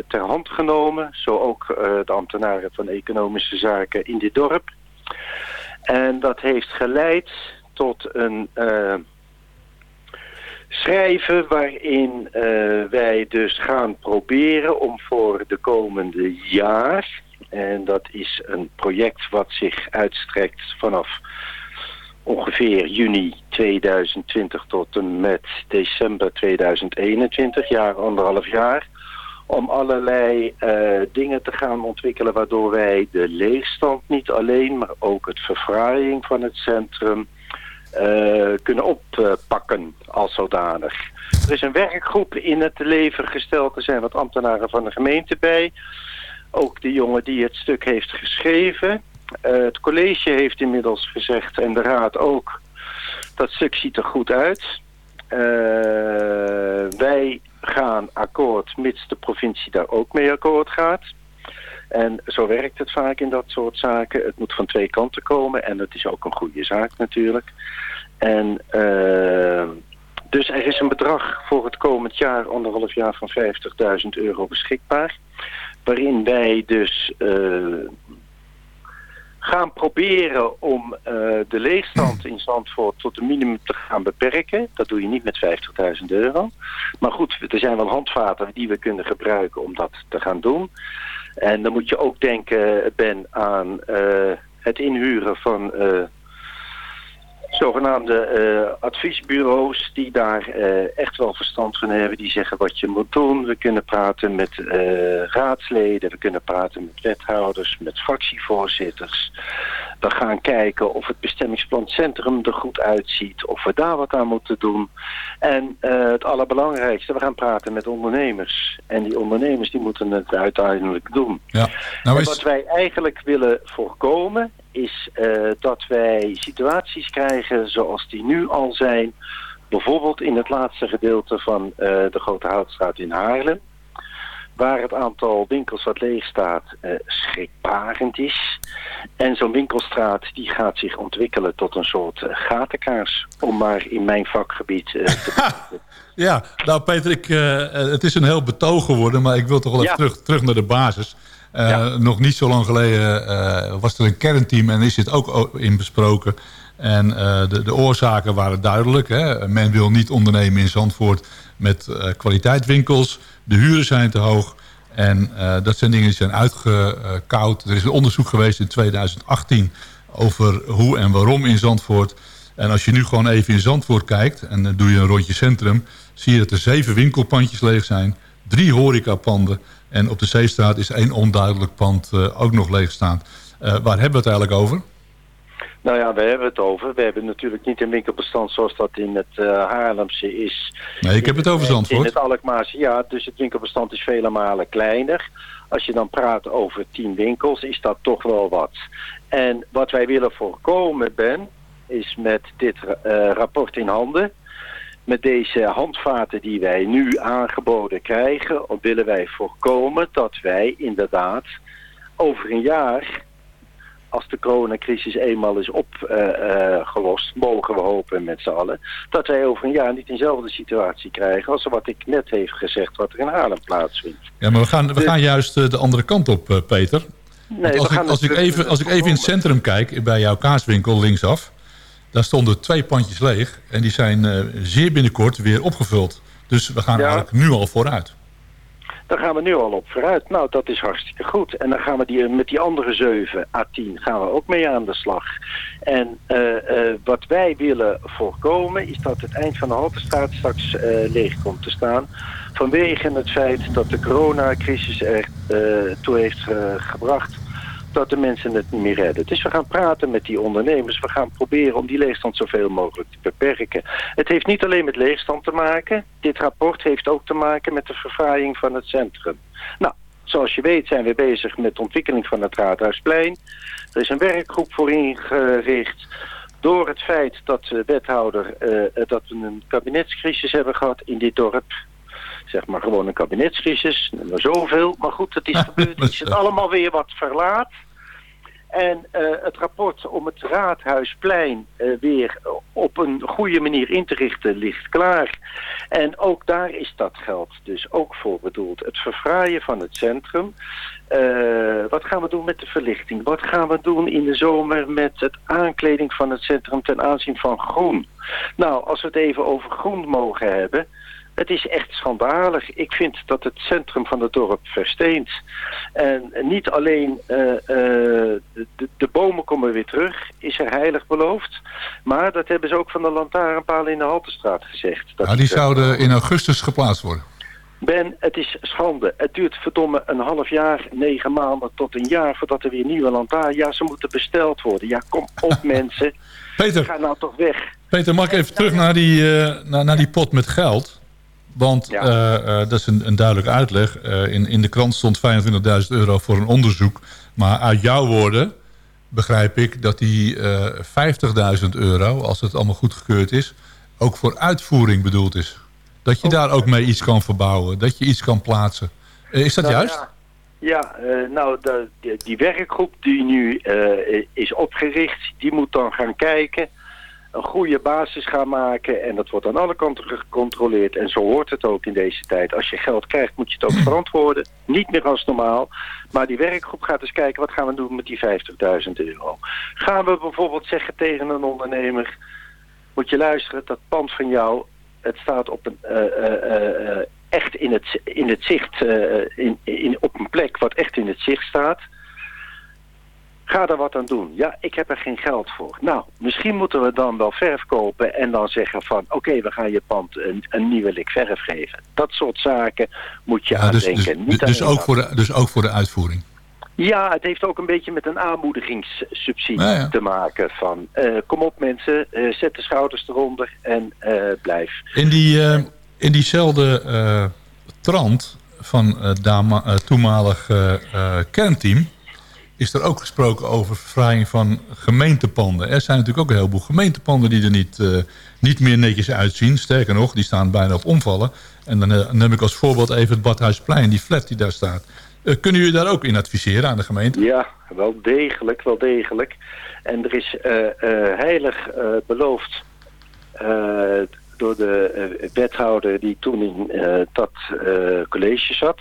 ter hand genomen. Zo ook uh, de ambtenaren van Economische Zaken in dit dorp. En dat heeft geleid tot een uh, schrijven waarin wij dus gaan proberen om voor de komende jaar... en dat is een project wat zich uitstrekt vanaf ongeveer juni 2020 tot en met december 2021, jaar anderhalf jaar, om allerlei uh, dingen te gaan ontwikkelen waardoor wij de leegstand niet alleen, maar ook het verfraaiing van het centrum uh, kunnen oppakken als zodanig. Er is een werkgroep in het leven gesteld, er zijn wat ambtenaren van de gemeente bij. Ook de jongen die het stuk heeft geschreven. Uh, het college heeft inmiddels gezegd, en de raad ook, dat stuk ziet er goed uit. Uh, wij gaan akkoord, mits de provincie daar ook mee akkoord gaat. En zo werkt het vaak in dat soort zaken. Het moet van twee kanten komen en dat is ook een goede zaak natuurlijk. En uh, dus er is een bedrag voor het komend jaar, anderhalf jaar van 50.000 euro beschikbaar. Waarin wij dus gaan proberen om uh, de leegstand in Zandvoort tot een minimum te gaan beperken. Dat doe je niet met 50.000 euro. Maar goed, er zijn wel handvaten die we kunnen gebruiken om dat te gaan doen. En dan moet je ook denken, Ben, aan uh, het inhuren van uh, zogenaamde uh, adviesbureaus die daar uh, echt wel verstand van hebben. Die zeggen wat je moet doen. We kunnen praten met uh, raadsleden, we kunnen praten met wethouders, met fractievoorzitters. We gaan kijken of het bestemmingsplan centrum er goed uitziet, of we daar wat aan moeten doen. En het allerbelangrijkste, we gaan praten met ondernemers. En die ondernemers die moeten het uiteindelijk doen. Ja. Nou is... En wat wij eigenlijk willen voorkomen is uh, dat wij situaties krijgen zoals die nu al zijn. Bijvoorbeeld in het laatste gedeelte van uh, de Grote Houtstraat in Haarlem. Waar het aantal winkels wat leeg staat uh, schrikbarend is. En zo'n winkelstraat die gaat zich ontwikkelen tot een soort gatenkaars. Om maar in mijn vakgebied te [LAUGHS] Ja, nou Peter, ik, het is een heel betoog geworden. Maar ik wil toch wel even terug, terug naar de basis. Uh, Nog niet zo lang geleden uh, was er een kernteam en is dit ook in besproken. En uh, de, de, oorzaken waren duidelijk. Hè. Men wil niet ondernemen in Zandvoort met kwaliteitwinkels. De huren zijn te hoog. En dat zijn dingen die zijn uitgekoud. Er is een onderzoek geweest in 2018 over hoe en waarom in Zandvoort. En als je nu gewoon even in Zandvoort kijkt en dan doe je een rondje centrum... zie je dat er zeven winkelpandjes leeg zijn, drie horecapanden... En op de Zeestraat is één onduidelijk pand uh, ook nog leegstaand. Uh, waar hebben we het eigenlijk over? Nou ja, we hebben het over. We hebben natuurlijk niet een winkelbestand zoals dat in het uh, Haarlemse is. Nee, ik heb het over Zandvoort. In het Alkmaarse, ja. Dus het winkelbestand is vele malen kleiner. Als je dan praat over tien winkels, is dat toch wel wat. En wat wij willen voorkomen, Ben, is met dit uh, rapport in handen... met deze handvaten die wij nu aangeboden krijgen... willen wij voorkomen dat wij inderdaad over een jaar als de coronacrisis eenmaal is opgelost, uh, uh, mogen we hopen met z'n allen, dat wij over een jaar niet dezelfde situatie krijgen als wat ik net heb gezegd, wat er in Haarlem plaatsvindt. Ja, maar we gaan, we gaan juist uh, de andere kant op, Peter. Nee, als, ik, als, ik even, als ik even in het centrum kijk, bij jouw kaaswinkel linksaf, daar stonden twee pandjes leeg en die zijn uh, zeer binnenkort weer opgevuld. Dus we gaan ja. eigenlijk nu al vooruit. Daar gaan we nu al op vooruit. Nou, dat is hartstikke goed. En dan gaan we die, met die andere 7 à 10 gaan we ook mee aan de slag. En uh, uh, wat wij willen voorkomen is dat het eind van de Haltestraat straks uh, leeg komt te staan. Vanwege het feit dat de coronacrisis er toe heeft gebracht dat de mensen het niet meer redden. Dus we gaan praten met die ondernemers. We gaan proberen om die leegstand zoveel mogelijk te beperken. Het heeft niet alleen met leegstand te maken. Dit rapport heeft ook te maken met de verfraaiing van het centrum. Nou, zoals je weet zijn we bezig met de ontwikkeling van het Raadhuisplein. Er is een werkgroep voor ingericht door het feit dat de wethouder uh, dat we een kabinetscrisis hebben gehad in dit dorp. Zeg maar gewoon een kabinetscrisis, maar zoveel. Maar goed, het is [LAUGHS] gebeurd. Het is het allemaal weer wat verlaat. En uh, het rapport om het Raadhuisplein uh, weer op een goede manier in te richten ligt klaar. En ook daar is dat geld dus ook voor bedoeld. Het verfraaien van het centrum. Uh, wat gaan we doen met de verlichting? Wat gaan we doen in de zomer met het aankleding van het centrum ten aanzien van groen? Nou, als we het even over groen mogen hebben... Het is echt schandalig. Ik vind dat het centrum van het dorp versteent. En niet alleen uh, uh, de, de, bomen komen weer terug, is er heilig beloofd. Maar dat hebben ze ook van de lantaarnpalen in de Haltestraat gezegd. Dat ja, die zouden in augustus geplaatst worden. Ben, het is schande. Het duurt verdomme een half jaar, negen maanden tot een jaar voordat er weer nieuwe lantaarn... Ja, ze moeten besteld worden. Ja, kom op [LAUGHS] mensen. Peter, Ga nou toch weg. Peter, mag ik even terug naar die, uh, naar, naar die pot met geld? Want ja. uh, uh, dat is een, een duidelijke uitleg. Uh, in, in de krant stond 25.000 euro voor een onderzoek. Maar uit jouw woorden begrijp ik dat die 50.000 euro, als het allemaal goedgekeurd is... ook voor uitvoering bedoeld is. Dat je oh. daar ook mee iets kan verbouwen. Dat je iets kan plaatsen. is dat nou, juist? Ja, ja nou, de, die, die, werkgroep die nu is opgericht... die moet dan gaan kijken een goede basis gaan maken. En dat wordt aan alle kanten gecontroleerd. En zo hoort het ook in deze tijd. Als je geld krijgt, moet je het ook [LAUGHS] verantwoorden. Niet meer als normaal. Maar die werkgroep gaat eens kijken, wat gaan we doen met die 50.000 euro? Gaan we bijvoorbeeld zeggen tegen een ondernemer... moet je luisteren, dat pand van jou... het staat op een, uh, uh, uh, echt in het, in het zicht... in, in, op een plek wat echt in het zicht staat... Ga er wat aan doen. Ja, ik heb er geen geld voor. Nou, misschien moeten we dan wel verf kopen en dan zeggen van... oké, we gaan je pand een, een nieuwe lik verf geven. Dat soort zaken moet je ja, aan dus, denken. Dus, dus, ook voor de, dus ook voor de uitvoering? Ja, het heeft ook een beetje met een aanmoedigingssubsidie ja. te maken. Van, uh, kom op mensen, uh, zet de schouders eronder en uh, blijf. In, die, in diezelfde trant van het toenmalig kernteam is er ook gesproken over verfraaiing van gemeentepanden. Er zijn natuurlijk ook een heleboel gemeentepanden die er niet, uh, niet meer netjes uitzien. Sterker nog, die staan bijna op omvallen. En dan, uh, neem ik als voorbeeld even het Badhuisplein, die flat die daar staat. Uh, kunnen jullie daar ook in adviseren aan de gemeente? Ja, wel degelijk, wel degelijk. En er is heilig beloofd door de wethouder die toen in dat college zat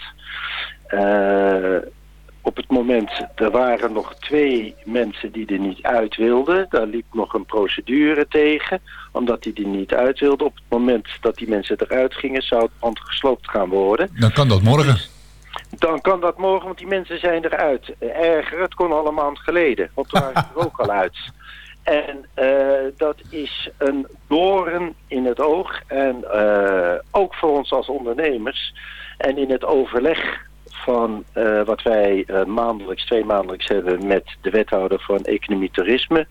op het moment, er waren nog twee mensen die er niet uit wilden. Daar liep nog een procedure tegen, omdat die er niet uit wilden. Op het moment dat die mensen eruit gingen, zou het pand gesloopt gaan worden. Dan kan dat morgen. Dan kan dat morgen, want die mensen zijn eruit. Erger, het kon al een maand geleden, want toen waren ze er ook al uit. [LAUGHS] En uh, dat is een doorn in het oog. En uh, ook voor ons als ondernemers. En in het overleg van uh, wat wij uh, maandelijks, twee maandelijks hebben met de wethouder van Economie Toerisme.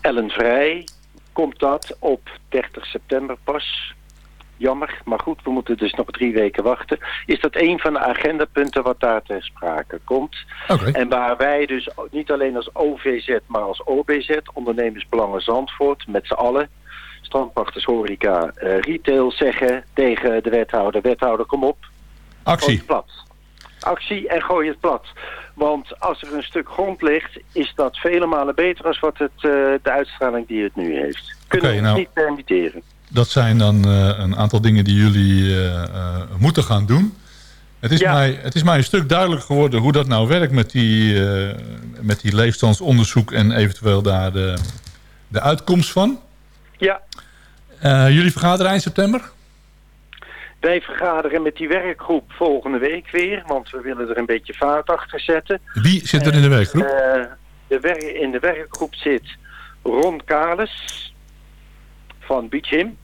Ellen Vrij komt dat op 30 september pas. Jammer, maar goed, we moeten dus nog drie weken wachten. Is dat een van de agendapunten wat daar ter sprake komt. Oké. En waar wij dus niet alleen als OVZ, maar als OBZ, Ondernemersbelangen Zandvoort, met z'n allen, strandpachters, horeca, eh, retail, zeggen tegen de wethouder, wethouder kom op, Actie. plat. Actie en gooi het plat. Want als er een stuk grond ligt, is dat vele malen beter als wat het, eh, de uitstraling die het nu heeft. Kunnen we nou- niet permitteren. Dat zijn dan eh, een aantal dingen die jullie eh, moeten gaan doen. Het is, Ja. mij, het is mij een stuk duidelijk geworden hoe dat nou werkt met die, met die leefstandsonderzoek en eventueel daar de, de uitkomst van. Ja, jullie vergaderen eind september? Wij vergaderen met die werkgroep volgende week weer, want we willen er een beetje vaart achter zetten. Wie zit er in de werkgroep? Eh, de wer in de werkgroep zit Ron Kales van Beachim.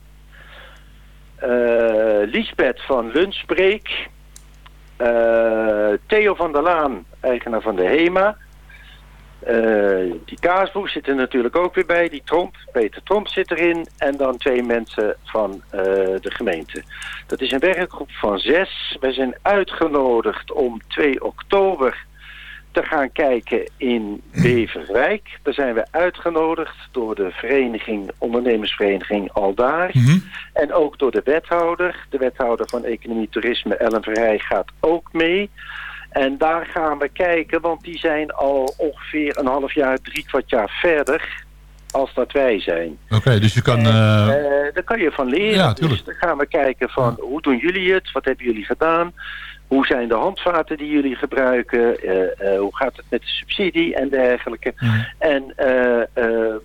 eh Liesbeth van Lunchbreak. eh, Theo van der Laan, eigenaar van de HEMA. Eh, die kaasboer zit er natuurlijk ook weer bij. Die Tromp, Peter Tromp zit erin. En dan twee mensen van eh, de gemeente. Dat is een werkgroep van zes. Wij zijn uitgenodigd om 2 oktober te gaan kijken in Beverwijk. Daar zijn we uitgenodigd door de vereniging, ondernemersvereniging Aldaar. Mhm. En ook door de wethouder. De wethouder van Economie Toerisme, Ellen Verheij, gaat ook mee. En daar gaan we kijken, want die zijn al ongeveer een half jaar, drie kwart jaar verder als dat wij zijn. Oké, dus je kan... En, eh, eh, daar kan je van leren. Ja, dus dan gaan we kijken van hoe doen jullie het? Wat hebben jullie gedaan? Hoe zijn de handvaten die jullie gebruiken? Eh, hoe gaat het met de subsidie en dergelijke? En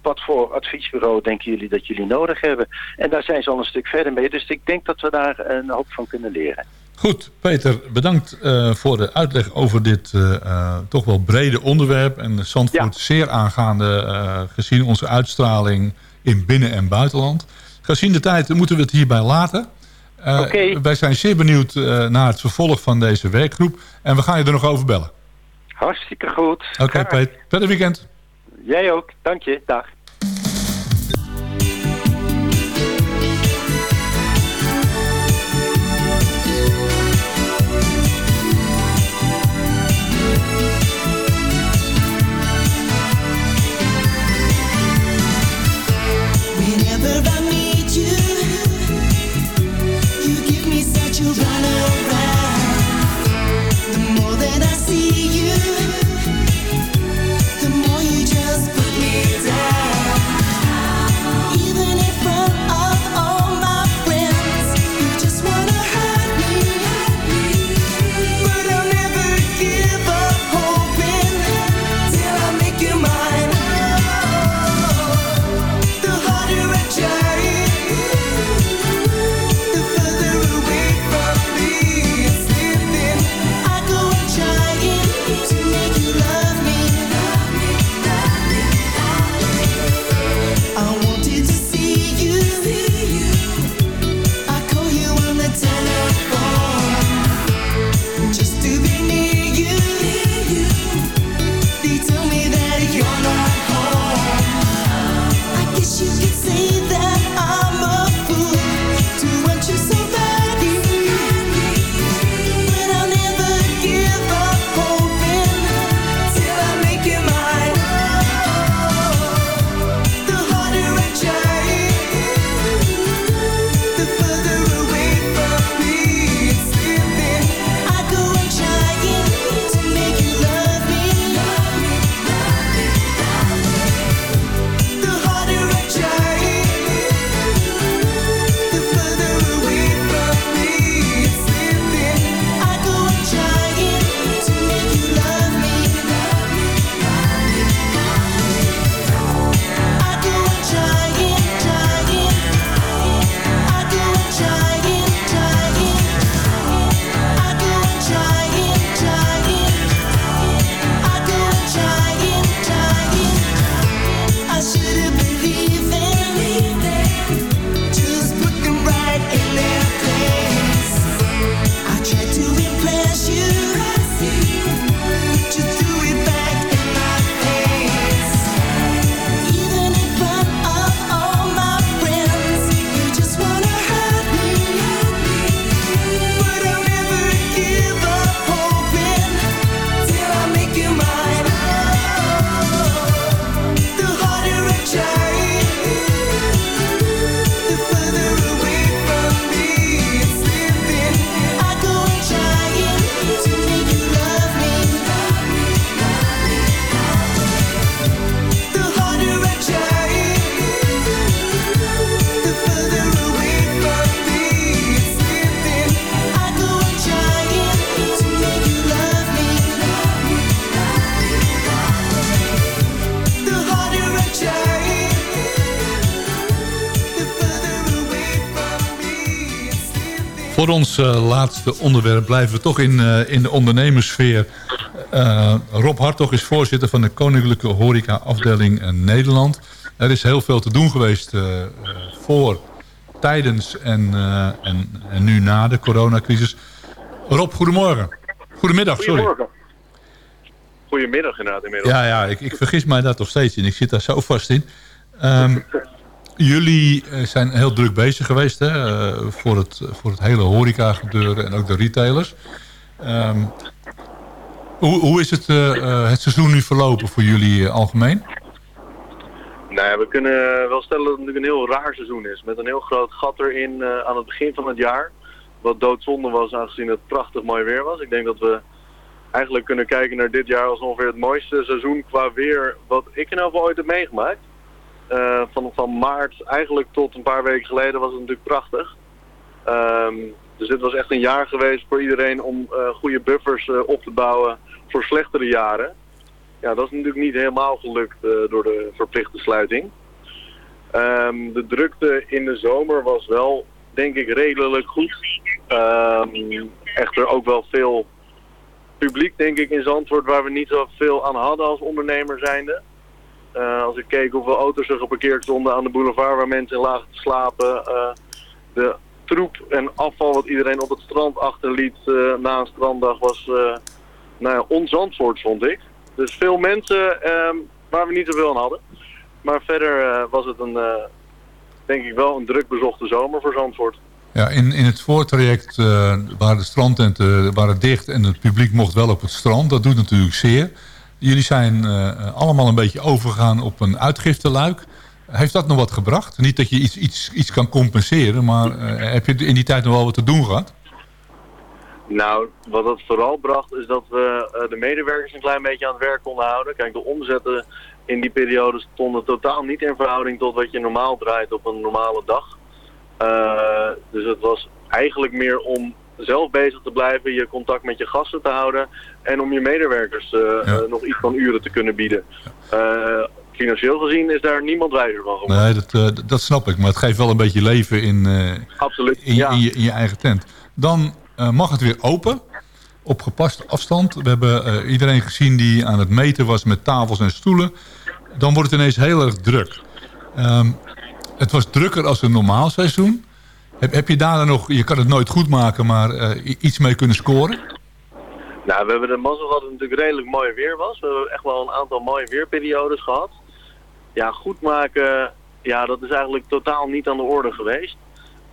wat voor adviesbureau denken jullie dat jullie nodig hebben? En daar zijn ze al een stuk verder mee. Dus ik denk dat we daar een hoop van kunnen leren. Goed, Peter, bedankt eh, voor de uitleg over dit eh, eh, toch wel brede onderwerp. En Zandvoort zeer aangaande gezien onze uitstraling in binnen- en buitenland. Gezien de tijd moeten we het hierbij laten. Oké. Wij zijn zeer benieuwd naar het vervolg van deze werkgroep. En we gaan je er nog over bellen. Hartstikke goed. Oké, Graag. Peter. Verder weekend. Jij ook. Dank je. Dag. you voor ons eh, laatste onderwerp blijven we toch in, eh, in de ondernemerssfeer. Eh, Rob Hartog is voorzitter van de Koninklijke Horeca Afdeling Nederland. Er is heel veel te doen geweest voor, tijdens en, en, en nu na de coronacrisis. Rob, goedemorgen. Goedemiddag, sorry. Goedemorgen. Goedemiddag inderdaad inmiddels. Ja, ja ik, ik vergis mij daar toch steeds in. Ik zit daar zo vast in. Ehm, [LAUGHS] jullie eh, zijn heel druk bezig geweest hè, eh, voor, het, voor het hele horeca gebeuren en ook de retailers. Ehm, hoe, hoe is het, eh, het seizoen nu verlopen voor jullie algemeen? Nou ja, we kunnen wel stellen dat het een heel raar seizoen is. Met een heel groot gat erin aan het begin van het jaar. Wat doodzonde was aangezien het prachtig mooi weer was. Ik denk dat we eigenlijk kunnen kijken naar dit jaar als ongeveer het mooiste seizoen qua weer wat ik in ieder geval ooit heb meegemaakt. Uh, van, maart eigenlijk tot een paar weken geleden was het natuurlijk prachtig. Um, dus dit was echt een jaar geweest voor iedereen om uh, goede buffers uh, op te bouwen voor slechtere jaren. Ja, dat is natuurlijk niet helemaal gelukt door de verplichte sluiting. Um, de drukte in de zomer was wel, denk ik, redelijk goed. Um, echter ook wel veel publiek, denk ik, in Zandvoort waar we niet zoveel aan hadden als ondernemer zijnde. Uh, als ik keek hoeveel auto's er geparkeerd stonden aan de boulevard waar mensen in lagen te slapen. Uh, de troep en afval wat iedereen op het strand achterliet uh, na een stranddag was nou ja, onzandvoort vond ik. Dus veel mensen ehm, waar we niet zoveel aan hadden. Maar verder was het een, denk ik wel een druk bezochte zomer voor Zandvoort. Ja, in, in het voortraject waren de strandtenten waren dicht en het publiek mocht wel op het strand. Dat doet natuurlijk zeer. Jullie zijn uh, allemaal een beetje overgegaan op een uitgifteluik. Heeft dat nog wat gebracht? Niet dat je iets, iets, iets kan compenseren, maar uh, heb je in die tijd nog wel wat te doen gehad? Nou, wat het vooral bracht is dat we de medewerkers een klein beetje aan het werk konden houden. Kijk, de omzetten in die periode stonden totaal niet in verhouding tot wat je normaal draait op een normale dag. Dus het was eigenlijk meer om zelf bezig te blijven, je contact met je gasten te houden en om je medewerkers ja. uh, nog iets van uren te kunnen bieden. financieel gezien is daar niemand wijzer van geworden. Nee, dat, dat snap ik, maar het geeft wel een beetje leven in, Absoluut, in, ja. in, je, in je eigen tent. Dan mag het weer open op gepaste afstand. We hebben iedereen gezien die aan het meten was met tafels en stoelen. Dan wordt het ineens heel erg druk. Um, het was drukker als een normaal seizoen. Heb, heb je daar nog, je kan het nooit goed maken, maar uh, iets mee kunnen scoren? Nou, we hebben de mazzel gehad dat het natuurlijk redelijk mooi weer was. We hebben echt wel een aantal mooie weerperiodes gehad. Ja, goed maken, ja, dat is eigenlijk totaal niet aan de orde geweest.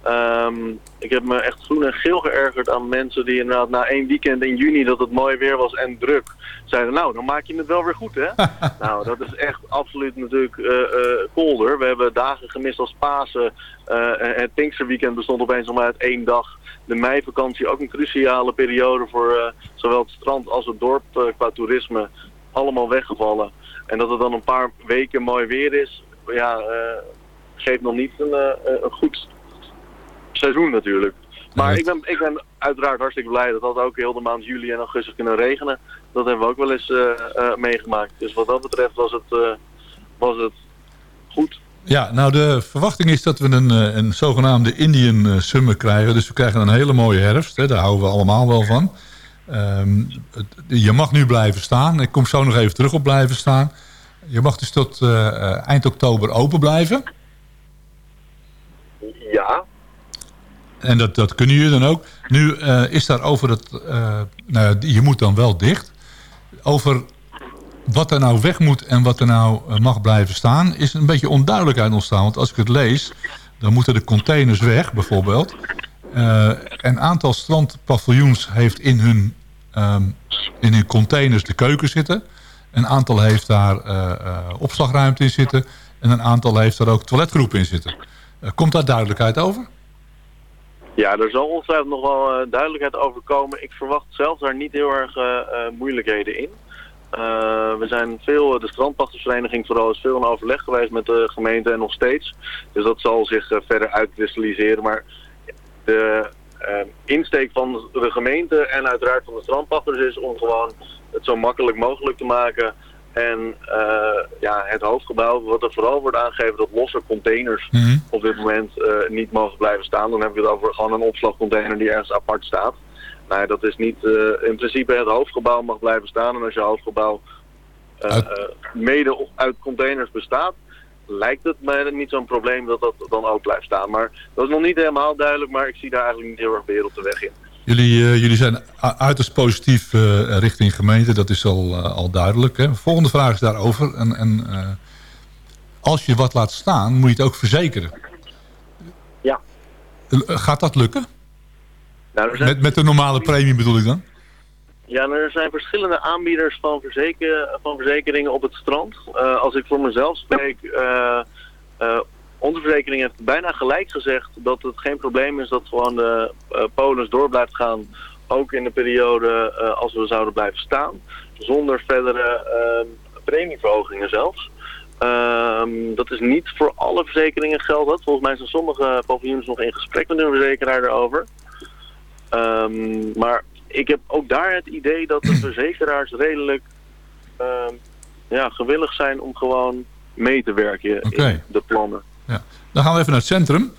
Um, ik heb me echt groen en geel geërgerd aan mensen die inderdaad na één weekend in juni dat het mooi weer was en druk zeiden, nou dan maak je het wel weer goed hè. [LAUGHS] nou dat is echt absoluut natuurlijk uh, uh, kolder. We hebben dagen gemist als Pasen. Uh, het Pinksterweekend bestond opeens nog maar uit één dag. De meivakantie ook een cruciale periode voor zowel het strand als het dorp qua toerisme. Allemaal weggevallen. En dat het dan een paar weken mooi weer is, ja, geeft nog niet een, een goed seizoen natuurlijk. Maar ik, ben, ik ben uiteraard hartstikke blij dat dat ook heel de maand juli en augustus kunnen regenen. Dat hebben we ook wel eens uh, uh, meegemaakt. Dus wat dat betreft was het, uh, was het goed. Ja, nou de verwachting is dat we een, een zogenaamde Indian Summer krijgen. Dus we krijgen een hele mooie herfst. Hè. Daar houden we allemaal wel van. Um, je mag nu blijven staan. Ik kom zo nog even terug op blijven staan. Je mag dus tot eind oktober open blijven. Ja, en dat, dat kunnen jullie dan ook. Nu uh, is daar over het... Uh, nou, je moet dan wel dicht. Over wat er nou weg moet en wat er nou uh, mag blijven staan... is een beetje onduidelijkheid ontstaan. Want als ik het lees, dan moeten de containers weg bijvoorbeeld. een aantal strandpaviljoens heeft in hun, um, in hun containers de keuken zitten. Een aantal heeft daar opslagruimte in zitten. En een aantal heeft daar ook toiletgroepen in zitten. komt daar duidelijkheid over? Ja, er zal ongetwijfeld nog wel uh, duidelijkheid over komen. Ik verwacht zelf daar niet heel erg uh, uh, moeilijkheden in. we zijn veel, de strandpachtersvereniging vooral is veel in overleg geweest met de gemeente en nog steeds. Dus dat zal zich verder uitkristalliseren. Maar de insteek van de gemeente en uiteraard van de strandpachters is om gewoon het zo makkelijk mogelijk te maken En eh, ja, het hoofdgebouw, wat er vooral wordt aangegeven dat losse containers Mhm. op dit moment eh, niet mogen blijven staan. Dan heb je het over gewoon een opslagcontainer die ergens apart staat. Nou, ja, dat is niet, eh, in principe het hoofdgebouw mag blijven staan. En als je hoofdgebouw Uit- mede uit containers bestaat, lijkt het mij niet zo'n probleem dat dat dan ook blijft staan. Maar dat is nog niet helemaal duidelijk, maar ik zie daar eigenlijk niet heel erg op de weg in. Jullie, eh, jullie zijn uiterst positief eh, richting gemeente, dat is al, eh, al duidelijk. Hè? Volgende vraag is daarover. En, en, als je wat laat staan, moet je het ook verzekeren. Ja. Gaat dat lukken? Nou, zijn Met, met de normale premie bedoel ik dan? Ja, er zijn verschillende aanbieders van, verzekeren, van verzekeringen op het strand. Als ik voor mezelf spreek, eh, onze verzekering heeft bijna gelijk gezegd dat het geen probleem is dat gewoon de eh, polis door blijft gaan. Ook in de periode eh, als we zouden blijven staan. Zonder verdere eh, premieverhogingen zelfs. Ehm, dat is niet voor alle verzekeringen geldt. Volgens mij zijn sommige paviljoens nog in gesprek met hun verzekeraar daarover. Ehm, maar ik heb ook daar het idee dat de [CLEARS THROAT] verzekeraars redelijk ehm, ja, gewillig zijn om gewoon mee te werken in de plannen. Dan gaan we even naar het centrum.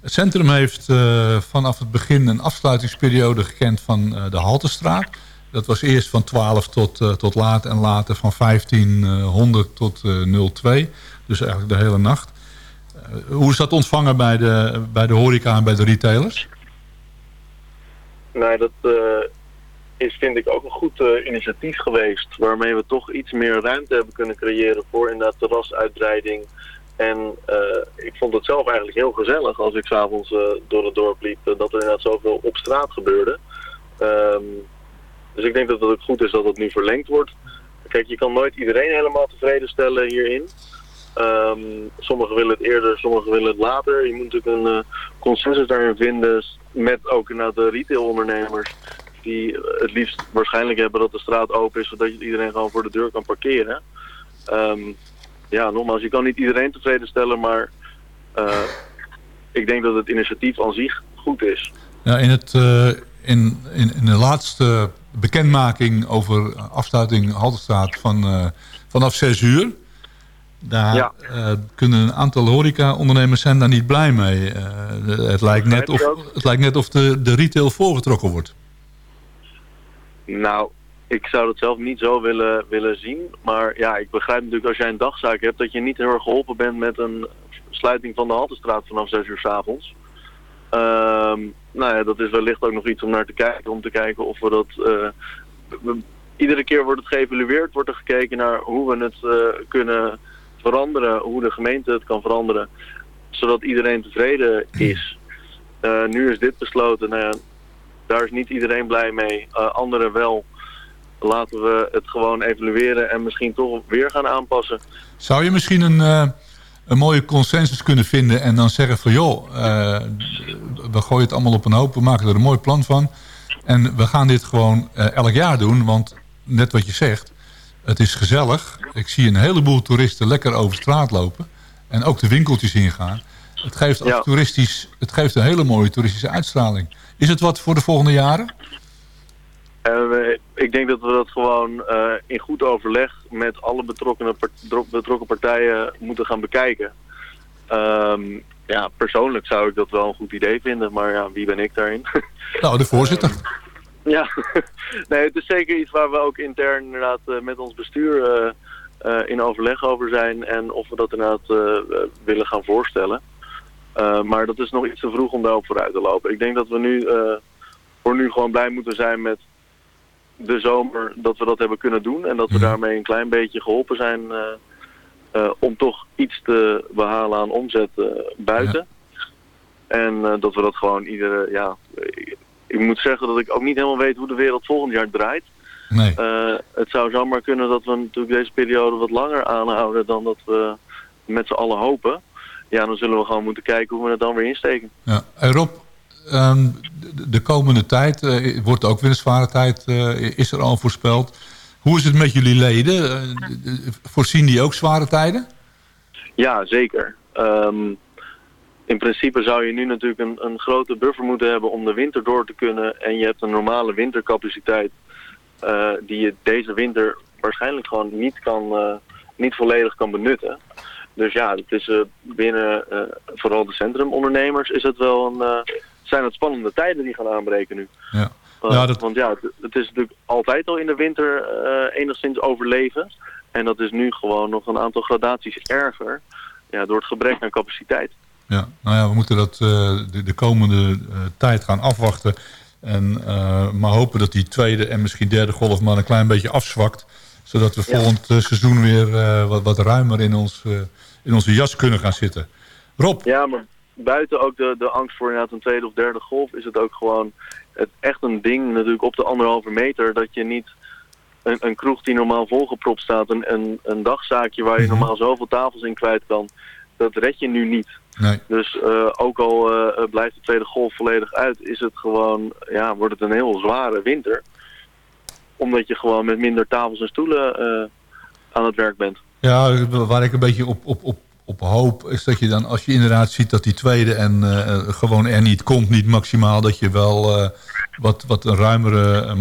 Het centrum heeft eh, vanaf het begin een afsluitingsperiode gekend van eh, de Haltestraat. Dat was eerst van 12 tot, eh, tot laat en later van 1500 tot eh 02. Dus eigenlijk de hele nacht. Hoe is dat ontvangen bij de, bij de horeca en bij de retailers? Nee, dat eh, is vind ik ook een goed initiatief geweest. Waarmee we toch iets meer ruimte hebben kunnen creëren voor inderdaad terrasuitbreiding. En eh, ik vond het zelf eigenlijk heel gezellig als ik s'avonds avonds door het dorp liep. eh, dat er inderdaad zoveel op straat gebeurde. Ehm, dus ik denk dat het ook goed is dat het nu verlengd wordt. Kijk, je kan nooit iedereen helemaal tevreden stellen hierin. Ehm, sommigen willen het eerder, sommigen willen het later. Je moet natuurlijk een consensus daarin vinden met ook inderdaad de retailondernemers die het liefst waarschijnlijk hebben dat de straat open is, zodat je iedereen gewoon voor de deur kan parkeren. Ehm, ja, nogmaals, je kan niet iedereen tevreden stellen, maar eh, ik denk dat het initiatief aan zich goed is. Ja, in, het, eh, in, in, in de laatste bekendmaking over afsluiting Haltestraat van, eh, vanaf 6 uur... Daar Ja. kunnen een aantal horeca-ondernemers zijn daar niet blij mee. De- het, lijkt net of, het lijkt net of de, de retail voorgetrokken wordt. Nou, ik zou dat zelf niet zo willen, willen zien. Maar ja, ik begrijp natuurlijk als jij een dagzaak hebt... dat je niet heel erg geholpen bent met een sluiting van de Haltestraat vanaf 6 uur s avonds. Ehm, nou ja, dat is wellicht ook nog iets om naar te kijken. Om te kijken of we dat... eh, we- iedere keer wordt het geëvalueerd. Wordt er gekeken naar hoe we het eh, kunnen veranderen. Hoe de gemeente het kan veranderen. Zodat iedereen tevreden is. Eh, nu is dit besloten. Nou ja, daar is niet iedereen blij mee. Anderen wel. Laten we het gewoon evalueren en misschien toch weer gaan aanpassen. Zou je misschien een, eh, een mooie consensus kunnen vinden en dan zeggen van... joh, eh, we gooien het allemaal op een hoop, we maken er een mooi plan van... en we gaan dit gewoon eh, elk jaar doen, want net wat je zegt... het is gezellig. Ik zie een heleboel toeristen lekker over straat lopen... en ook de winkeltjes ingaan. Het geeft, als Ja. toeristisch, het geeft een hele mooie toeristische uitstraling. Is het wat voor de volgende jaren? Ik denk dat we dat gewoon eh, in goed overleg met alle betrokkenen part- betrokken partijen moeten gaan bekijken. Ehm, ja, persoonlijk zou ik dat wel een goed idee vinden, maar ja, wie ben ik daarin? [LAUGHS] Nou, de voorzitter. Ja, [LAUGHS] nee, het is zeker iets waar we ook intern inderdaad eh, met ons bestuur eh, in overleg over zijn en of we dat inderdaad willen gaan voorstellen. Maar dat is nog iets te vroeg om daarop vooruit te lopen. Ik denk dat we nu voor nu gewoon blij moeten zijn met de zomer dat we dat hebben kunnen doen en dat we Mhm. daarmee een klein beetje geholpen zijn eh, eh, om toch iets te behalen aan omzet eh, buiten. En dat we dat gewoon iedere, ja, ik, moet zeggen dat ik ook niet helemaal weet hoe de wereld volgend jaar draait. Nee. Het zou zomaar kunnen dat we natuurlijk deze periode wat langer aanhouden dan dat we met z'n allen hopen. Ja, dan zullen we gewoon moeten kijken hoe we het dan weer insteken. Ja. En Rob, ehm, de, de komende tijd, eh, wordt ook weer een zware tijd, eh, is er al voorspeld. Hoe is het met jullie leden? Eh, voorzien die ook zware tijden? Ja, zeker. Ehm, in principe zou je nu natuurlijk een, een grote buffer moeten hebben om de winter door te kunnen. En je hebt een normale wintercapaciteit die je deze winter waarschijnlijk gewoon niet, kan, niet volledig kan benutten. Dus ja, het is eh, binnen eh, vooral de centrumondernemers is het wel een, eh, zijn het spannende tijden die gaan aanbreken nu. Ja. Ja, dat- Want ja, het, het is natuurlijk altijd al in de winter enigszins overleven. En dat is nu gewoon nog een aantal gradaties erger. Ja, door het gebrek aan capaciteit. Ja, nou ja, we moeten dat de, de komende tijd gaan afwachten. En maar hopen dat die tweede en misschien derde golf maar een klein beetje afzwakt. Zodat we volgend eh, seizoen weer eh, wat, wat ruimer in, ons, eh, in onze jas kunnen gaan zitten. Rob, Ja, maar buiten ook de, de angst voor inderdaad een tweede of derde golf... is het ook gewoon het, echt een ding natuurlijk op de anderhalve meter... dat je niet een, een kroeg die normaal volgepropt staat... Een, een, een dagzaakje waar je Mhm. normaal zoveel tafels in kwijt kan... dat red je nu niet. nee. Dus ook al blijft de tweede golf volledig uit, is het gewoon, ja, wordt het een heel zware winter. Omdat je gewoon met minder tafels en stoelen eh, aan het werk bent. Ja, waar ik een beetje op, op, op, op hoop is dat je dan, als je inderdaad ziet dat die tweede en eh, gewoon er niet komt, niet maximaal, dat je wel eh, wat, wat een ruimere